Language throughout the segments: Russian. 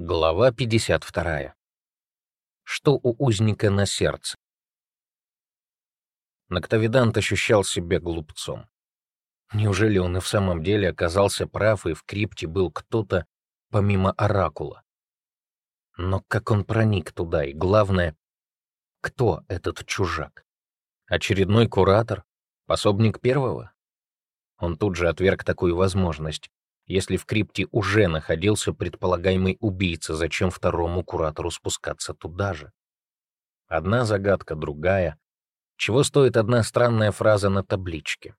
Глава 52. Что у узника на сердце? Ноктовидант ощущал себя глупцом. Неужели он и в самом деле оказался прав, и в крипте был кто-то помимо Оракула? Но как он проник туда, и главное, кто этот чужак? Очередной куратор? Пособник первого? Он тут же отверг такую возможность. Если в крипте уже находился предполагаемый убийца, зачем второму куратору спускаться туда же? Одна загадка, другая. Чего стоит одна странная фраза на табличке?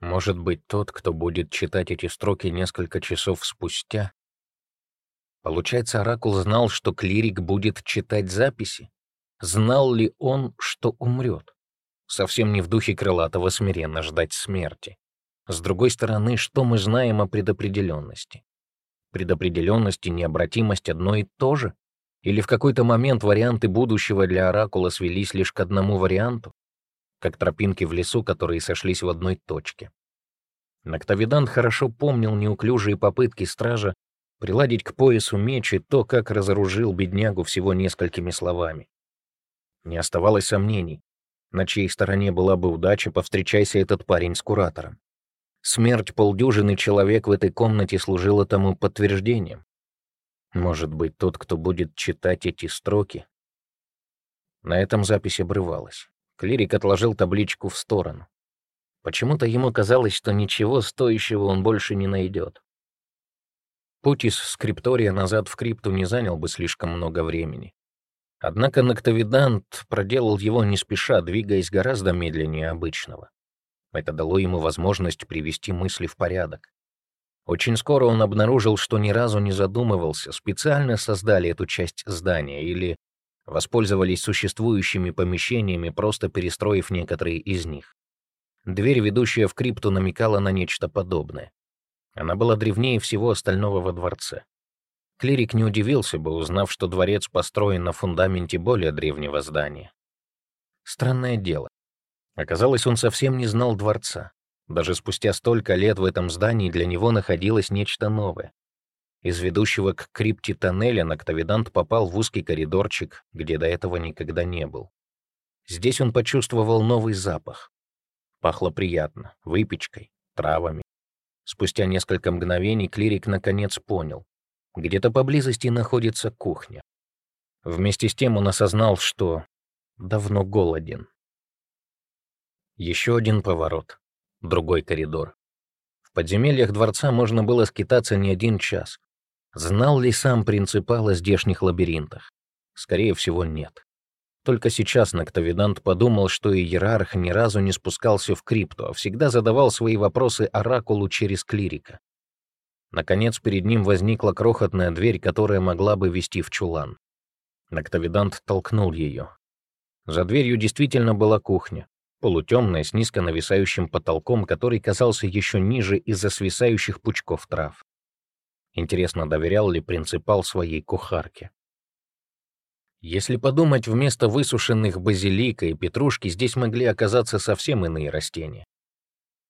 Может быть, тот, кто будет читать эти строки несколько часов спустя? Получается, Оракул знал, что клирик будет читать записи? Знал ли он, что умрет? Совсем не в духе крылатого смиренно ждать смерти. С другой стороны, что мы знаем о предопределенности? Предопределенность и необратимость одно и то же? Или в какой-то момент варианты будущего для Оракула свелись лишь к одному варианту? Как тропинки в лесу, которые сошлись в одной точке. Ноктовидант хорошо помнил неуклюжие попытки стража приладить к поясу меч и то, как разоружил беднягу всего несколькими словами. Не оставалось сомнений, на чьей стороне была бы удача, повстречайся этот парень с куратором. Смерть полдюжины человек в этой комнате служила тому подтверждением. Может быть, тот, кто будет читать эти строки? На этом запись обрывалась. Клирик отложил табличку в сторону. Почему-то ему казалось, что ничего стоящего он больше не найдет. Путь из скриптория назад в крипту не занял бы слишком много времени. Однако Ноктовидант проделал его не спеша, двигаясь гораздо медленнее обычного. Это дало ему возможность привести мысли в порядок. Очень скоро он обнаружил, что ни разу не задумывался, специально создали эту часть здания или воспользовались существующими помещениями, просто перестроив некоторые из них. Дверь, ведущая в крипту, намекала на нечто подобное. Она была древнее всего остального во дворце. Клирик не удивился бы, узнав, что дворец построен на фундаменте более древнего здания. Странное дело. Оказалось, он совсем не знал дворца. Даже спустя столько лет в этом здании для него находилось нечто новое. Из ведущего к крипте тоннеля Ноктовидант попал в узкий коридорчик, где до этого никогда не был. Здесь он почувствовал новый запах. Пахло приятно, выпечкой, травами. Спустя несколько мгновений клирик наконец понял. Где-то поблизости находится кухня. Вместе с тем он осознал, что давно голоден. Еще один поворот. Другой коридор. В подземельях дворца можно было скитаться не один час. Знал ли сам принципал о здешних лабиринтах? Скорее всего, нет. Только сейчас Ноктовидант подумал, что иерарх ни разу не спускался в крипту, а всегда задавал свои вопросы оракулу через клирика. Наконец, перед ним возникла крохотная дверь, которая могла бы вести в чулан. Ноктовидант толкнул ее. За дверью действительно была кухня полутемная, с низко нависающим потолком, который казался еще ниже из-за свисающих пучков трав. Интересно, доверял ли принципал своей кухарке? Если подумать, вместо высушенных базилика и петрушки здесь могли оказаться совсем иные растения.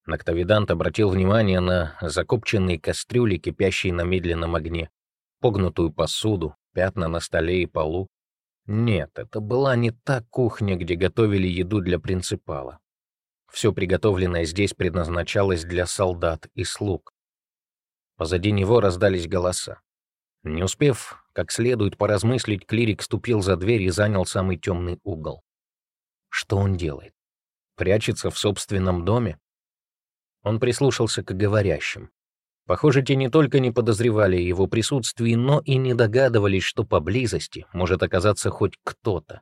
Ноктовидант обратил внимание на закопченные кастрюли, кипящие на медленном огне, погнутую посуду, пятна на столе и полу, нет, это была не та кухня, где готовили еду для принципала. Все приготовленное здесь предназначалось для солдат и слуг. Позади него раздались голоса. Не успев как следует поразмыслить, клирик ступил за дверь и занял самый темный угол. Что он делает? Прячется в собственном доме? Он прислушался к говорящим. Похоже, те не только не подозревали о его присутствии, но и не догадывались, что поблизости может оказаться хоть кто-то.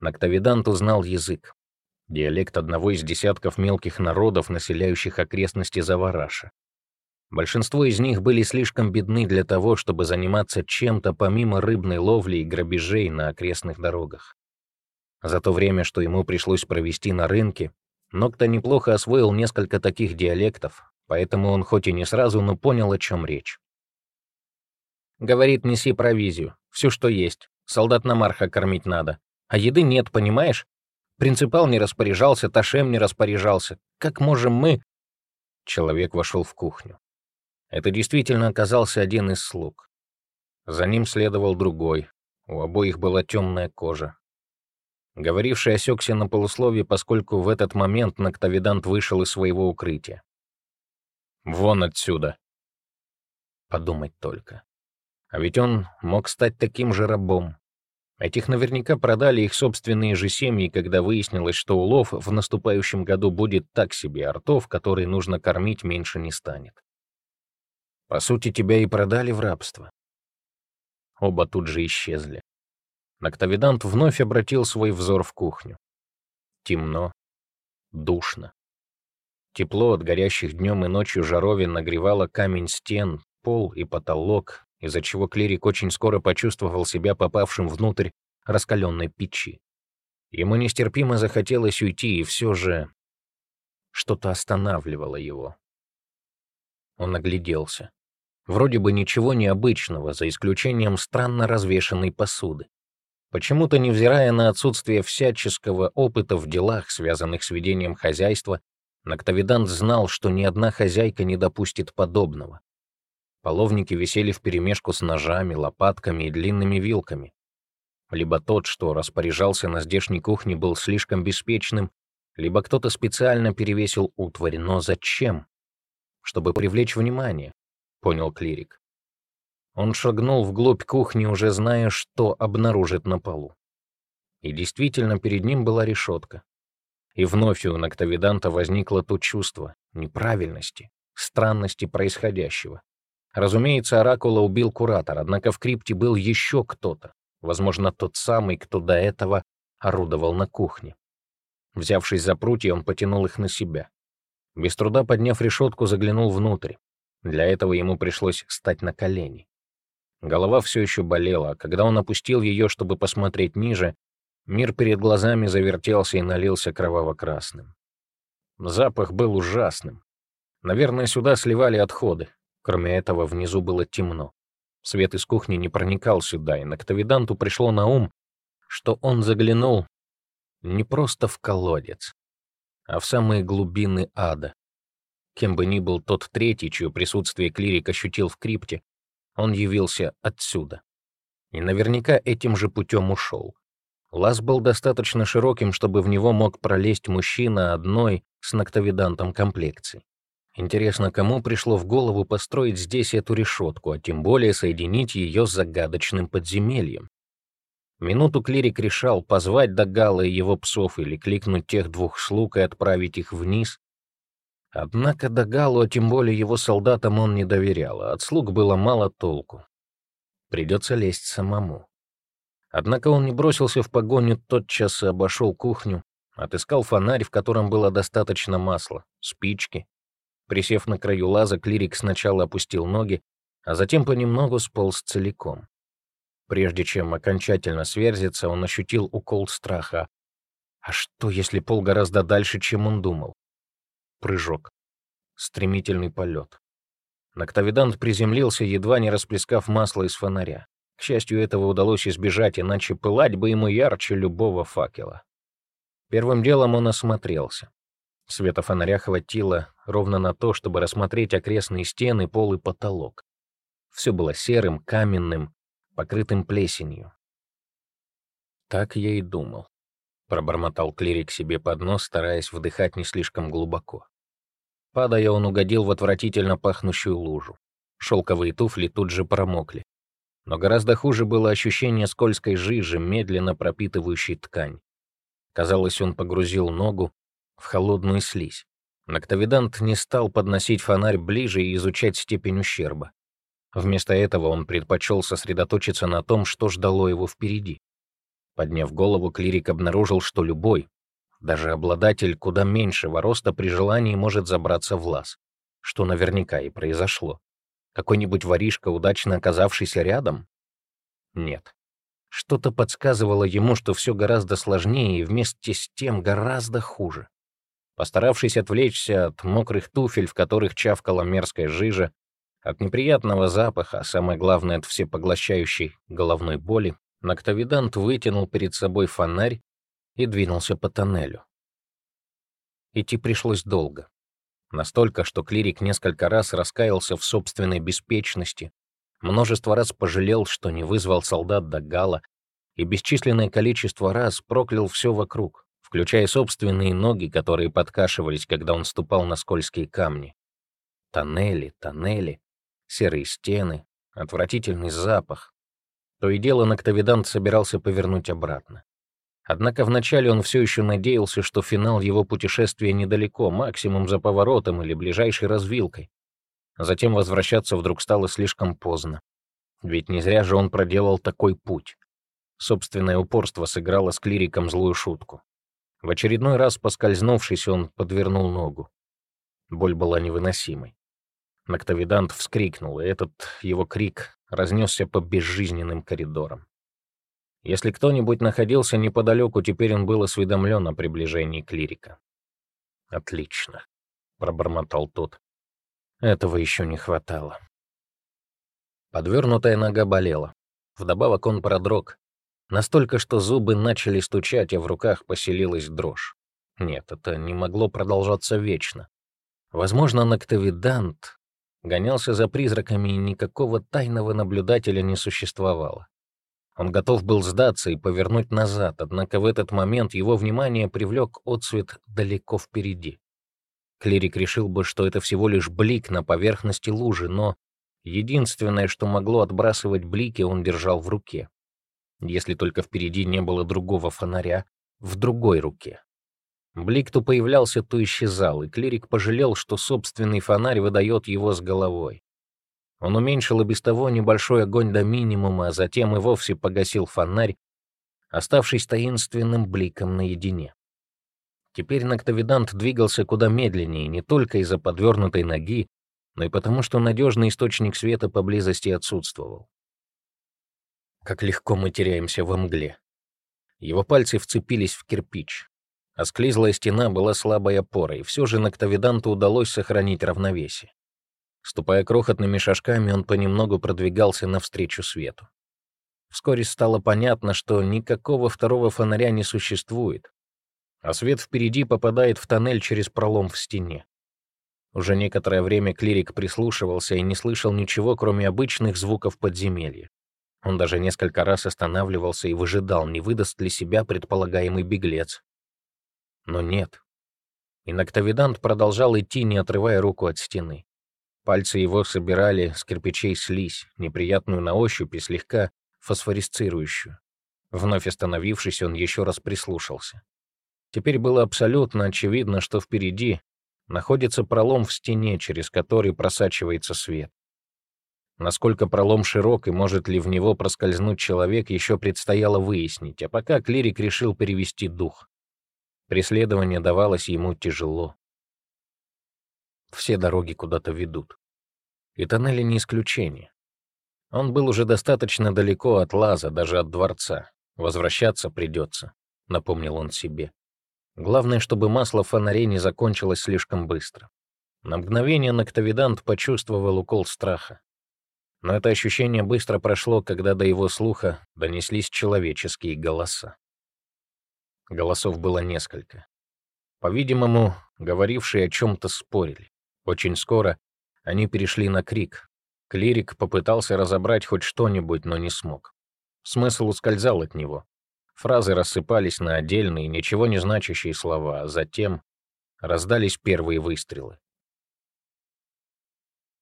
Ноктовидант узнал язык. Диалект одного из десятков мелких народов, населяющих окрестности Завараша. Большинство из них были слишком бедны для того, чтобы заниматься чем-то помимо рыбной ловли и грабежей на окрестных дорогах. За то время, что ему пришлось провести на рынке, Нокта неплохо освоил несколько таких диалектов, поэтому он хоть и не сразу, но понял, о чем речь. Говорит, неси провизию, все, что есть. Солдат на Марха кормить надо. А еды нет, понимаешь? Принципал не распоряжался, Ташем не распоряжался. Как можем мы...» Человек вошел в кухню. Это действительно оказался один из слуг. За ним следовал другой. У обоих была темная кожа. Говоривший осекся на полусловие, поскольку в этот момент Ноктовидант вышел из своего укрытия. «Вон отсюда!» Подумать только. А ведь он мог стать таким же рабом. Этих наверняка продали их собственные же семьи, когда выяснилось, что улов в наступающем году будет так себе, артов, которые нужно кормить, меньше не станет. По сути, тебя и продали в рабство. Оба тут же исчезли. Ноктовидант вновь обратил свой взор в кухню. Темно, душно. Тепло от горящих днем и ночью жаровин нагревало камень стен, пол и потолок, из-за чего клирик очень скоро почувствовал себя попавшим внутрь раскаленной печи. Ему нестерпимо захотелось уйти, и все же что-то останавливало его. Он огляделся. Вроде бы ничего необычного, за исключением странно развешанной посуды. Почему-то, невзирая на отсутствие всяческого опыта в делах, связанных с ведением хозяйства, Ноктовидант знал, что ни одна хозяйка не допустит подобного. Половники висели вперемешку с ножами, лопатками и длинными вилками. Либо тот, что распоряжался на здешней кухне, был слишком беспечным, либо кто-то специально перевесил утварь. Но зачем? Чтобы привлечь внимание, понял клирик. Он шагнул вглубь кухни, уже зная, что обнаружит на полу. И действительно, перед ним была решетка. И вновь у Ноктовиданта возникло то чувство неправильности, странности происходящего. Разумеется, Оракула убил куратор, однако в крипте был еще кто-то, возможно, тот самый, кто до этого орудовал на кухне. Взявшись за прутья, он потянул их на себя. Без труда подняв решетку, заглянул внутрь. Для этого ему пришлось встать на колени. Голова все еще болела, а когда он опустил ее, чтобы посмотреть ниже, мир перед глазами завертелся и налился кроваво-красным. Запах был ужасным. Наверное, сюда сливали отходы. Кроме этого, внизу было темно. Свет из кухни не проникал сюда, и Ноктовиданту пришло на ум, что он заглянул не просто в колодец, а в самые глубины ада. Кем бы ни был тот третий, чье присутствие клирик ощутил в крипте, он явился отсюда. И наверняка этим же путем ушел. Лаз был достаточно широким, чтобы в него мог пролезть мужчина одной с ноктовидантом комплекции. Интересно, кому пришло в голову построить здесь эту решетку, а тем более соединить ее с загадочным подземельем? Минуту клирик решал, позвать Дагала и его псов или кликнуть тех двух слуг и отправить их вниз. Однако Дагалу, а тем более его солдатам, он не доверял, а от слуг было мало толку. Придется лезть самому. Однако он не бросился в погоню, тотчас обошел кухню, отыскал фонарь, в котором было достаточно масла, спички, Присев на краю лаза, клирик сначала опустил ноги, а затем понемногу сполз целиком. Прежде чем окончательно сверзиться, он ощутил укол страха. А что, если пол гораздо дальше, чем он думал? Прыжок. Стремительный полет. Ноктовидант приземлился, едва не расплескав масло из фонаря. К счастью, этого удалось избежать, иначе пылать бы ему ярче любого факела. Первым делом он осмотрелся. Света фонаря хватило ровно на то, чтобы рассмотреть окрестные стены, пол и потолок. Все было серым, каменным, покрытым плесенью. Так я и думал. Пробормотал клирик себе под нос, стараясь вдыхать не слишком глубоко. Падая, он угодил в отвратительно пахнущую лужу. Шелковые туфли тут же промокли. Но гораздо хуже было ощущение скользкой жижи, медленно пропитывающей ткань. Казалось, он погрузил ногу в холодную слизь. Ноктовидант не стал подносить фонарь ближе и изучать степень ущерба. Вместо этого он предпочел сосредоточиться на том, что ждало его впереди. Подняв голову, клирик обнаружил, что любой, даже обладатель куда меньшего роста при желании может забраться в лаз, что наверняка и произошло. Какой-нибудь воришка, удачно оказавшийся рядом? Нет. Что-то подсказывало ему, что все гораздо сложнее и вместе с тем гораздо хуже. Постаравшись отвлечься от мокрых туфель, в которых чавкала мерзкая жижа, от неприятного запаха, а самое главное, от всепоглощающей головной боли, Ноктовидант вытянул перед собой фонарь и двинулся по тоннелю. Идти пришлось долго. Настолько, что клирик несколько раз раскаялся в собственной беспечности, Множество раз пожалел, что не вызвал солдат до Гала, и бесчисленное количество раз проклял все вокруг, включая собственные ноги, которые подкашивались, когда он ступал на скользкие камни. Тоннели, тоннели, серые стены, отвратительный запах. То и дело Ноктовидант собирался повернуть обратно. Однако вначале он все еще надеялся, что финал его путешествия недалеко, максимум за поворотом или ближайшей развилкой. Затем возвращаться вдруг стало слишком поздно. Ведь не зря же он проделал такой путь. Собственное упорство сыграло с клириком злую шутку. В очередной раз, поскользнувшись, он подвернул ногу. Боль была невыносимой. Ноктовидант вскрикнул, и этот его крик разнесся по безжизненным коридорам. Если кто-нибудь находился неподалеку, теперь он был осведомлен о приближении клирика. «Отлично», — пробормотал тот. «Этого еще не хватало». Подвернутая нога болела. Вдобавок он продрог. Настолько, что зубы начали стучать, а в руках поселилась дрожь. Нет, это не могло продолжаться вечно. Возможно, Ноктовидант гонялся за призраками, и никакого тайного наблюдателя не существовало. Он готов был сдаться и повернуть назад, однако в этот момент его внимание привлек отсвет далеко впереди. Клирик решил бы, что это всего лишь блик на поверхности лужи, но единственное, что могло отбрасывать блики, он держал в руке. Если только впереди не было другого фонаря в другой руке. Блик то появлялся, то исчезал, и клирик пожалел, что собственный фонарь выдает его с головой. Он уменьшил и без того небольшой огонь до минимума, а затем и вовсе погасил фонарь, оставшись таинственным бликом наедине. Теперь Ноктовидант двигался куда медленнее, не только из-за подвернутой ноги, но и потому, что надежный источник света поблизости отсутствовал. Как легко мы теряемся во мгле. Его пальцы вцепились в кирпич. а склизлая стена была слабой опорой, и все же Ноктовиданту удалось сохранить равновесие. Ступая крохотными шажками, он понемногу продвигался навстречу свету. Вскоре стало понятно, что никакого второго фонаря не существует, а свет впереди попадает в тоннель через пролом в стене. Уже некоторое время клирик прислушивался и не слышал ничего, кроме обычных звуков подземелья. Он даже несколько раз останавливался и выжидал, не выдаст ли себя предполагаемый беглец. Но нет. И Ноктовидант продолжал идти, не отрывая руку от стены. Пальцы его собирали с кирпичей слизь, неприятную на ощупь и слегка фосфорисцирующую. Вновь остановившись, он еще раз прислушался. Теперь было абсолютно очевидно, что впереди находится пролом в стене, через который просачивается свет. Насколько пролом широк и может ли в него проскользнуть человек, еще предстояло выяснить, а пока клирик решил перевести дух. Преследование давалось ему тяжело. Все дороги куда-то ведут. И тоннели не исключение. Он был уже достаточно далеко от лаза, даже от дворца. Возвращаться придется, напомнил он себе. Главное, чтобы масло в фонаре не закончилось слишком быстро. На мгновение Ноктовидант почувствовал укол страха. Но это ощущение быстро прошло, когда до его слуха донеслись человеческие голоса. Голосов было несколько. По-видимому, говорившие о чем-то спорили. Очень скоро они перешли на крик. Клирик попытался разобрать хоть что-нибудь, но не смог. Смысл ускользал от него. Фразы рассыпались на отдельные, ничего не значащие слова, а затем раздались первые выстрелы.